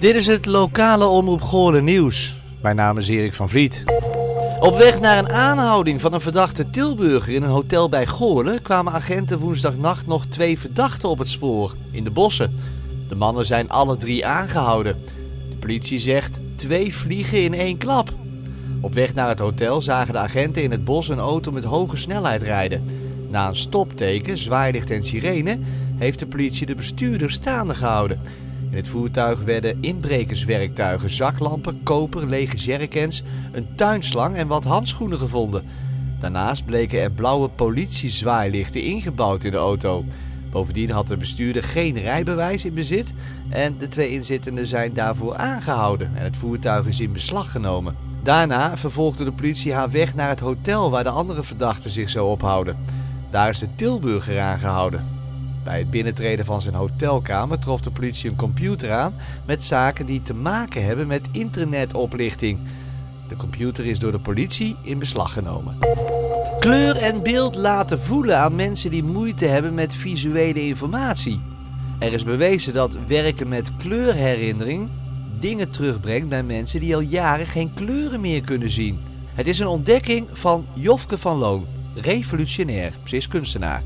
Dit is het lokale Omroep Goorlen nieuws. Mijn naam is Erik van Vliet. Op weg naar een aanhouding van een verdachte Tilburger in een hotel bij Goorlen kwamen agenten woensdagnacht nog twee verdachten op het spoor in de bossen. De mannen zijn alle drie aangehouden. De politie zegt twee vliegen in één klap. Op weg naar het hotel zagen de agenten in het bos een auto met hoge snelheid rijden. Na een stopteken, zwaailicht en sirene heeft de politie de bestuurder staande gehouden. In het voertuig werden inbrekerswerktuigen, zaklampen, koper, lege jerrycans, een tuinslang en wat handschoenen gevonden. Daarnaast bleken er blauwe politiezwaailichten ingebouwd in de auto. Bovendien had de bestuurder geen rijbewijs in bezit en de twee inzittenden zijn daarvoor aangehouden en het voertuig is in beslag genomen. Daarna vervolgde de politie haar weg naar het hotel waar de andere verdachte zich zou ophouden. Daar is de Tilburger aangehouden. Bij het binnentreden van zijn hotelkamer trof de politie een computer aan met zaken die te maken hebben met internetoplichting. De computer is door de politie in beslag genomen. Kleur en beeld laten voelen aan mensen die moeite hebben met visuele informatie. Er is bewezen dat werken met kleurherinnering dingen terugbrengt bij mensen die al jaren geen kleuren meer kunnen zien. Het is een ontdekking van Jofke van Loon, revolutionair. Ze kunstenaar.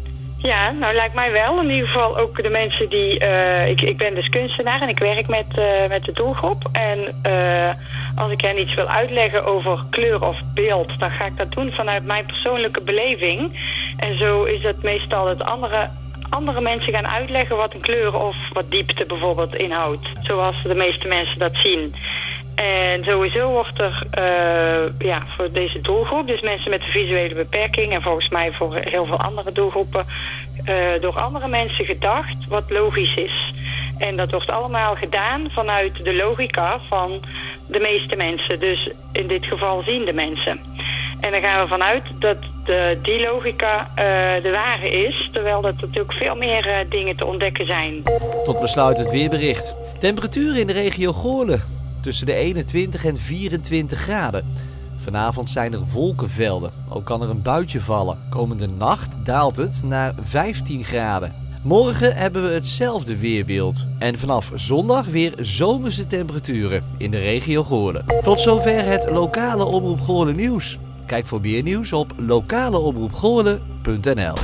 Ja, nou lijkt mij wel. In ieder geval ook de mensen die... Uh, ik, ik ben dus kunstenaar en ik werk met, uh, met de doelgroep. En uh, als ik hen iets wil uitleggen over kleur of beeld... dan ga ik dat doen vanuit mijn persoonlijke beleving. En zo is het meestal het andere andere mensen gaan uitleggen wat een kleur of wat diepte bijvoorbeeld inhoudt. Zoals de meeste mensen dat zien. En sowieso wordt er uh, ja, voor deze doelgroep, dus mensen met een visuele beperking... en volgens mij voor heel veel andere doelgroepen... Uh, door andere mensen gedacht wat logisch is. En dat wordt allemaal gedaan vanuit de logica van de meeste mensen. Dus in dit geval ziende mensen. En dan gaan we vanuit dat die logica uh, de ware is... terwijl er natuurlijk veel meer dingen te ontdekken zijn. Tot besluit het weerbericht. Temperaturen in de regio Goorlen tussen de 21 en 24 graden. Vanavond zijn er wolkenvelden. Ook kan er een buitje vallen. Komende nacht daalt het naar 15 graden. Morgen hebben we hetzelfde weerbeeld. En vanaf zondag weer zomerse temperaturen in de regio Goorlen. Tot zover het lokale Omroep Goorlen nieuws. Kijk voor meer nieuws op lokaleomroepgoorlen.nl